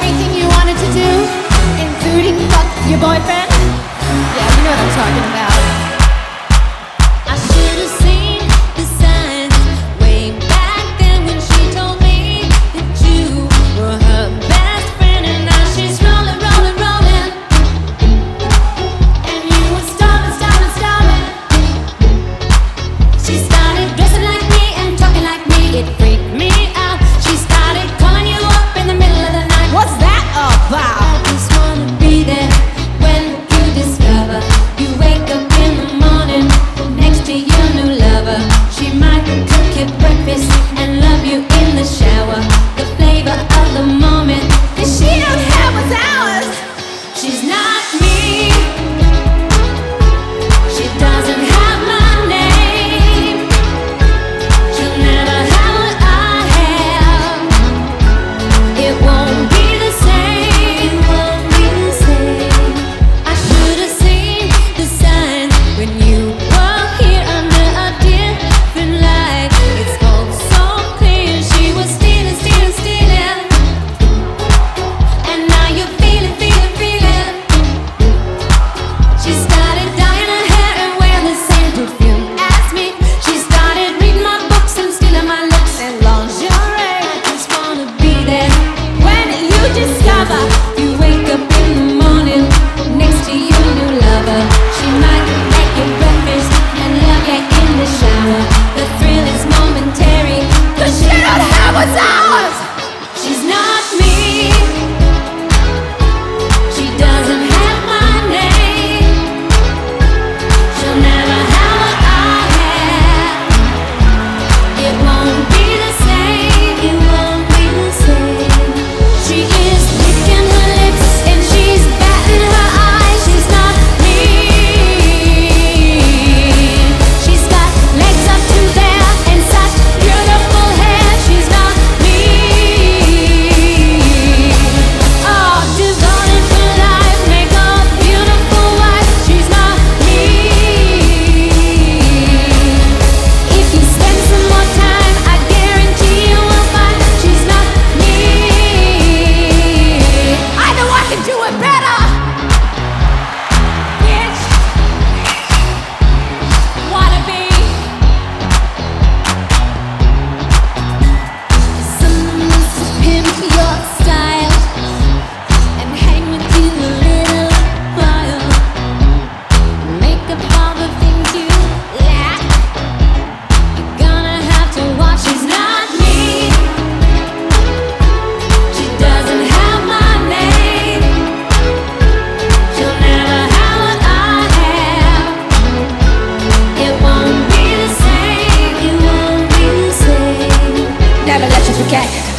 everything you wanted to do, including fuck your boyfriend? Yeah, you know what I'm talking about. Let you forget.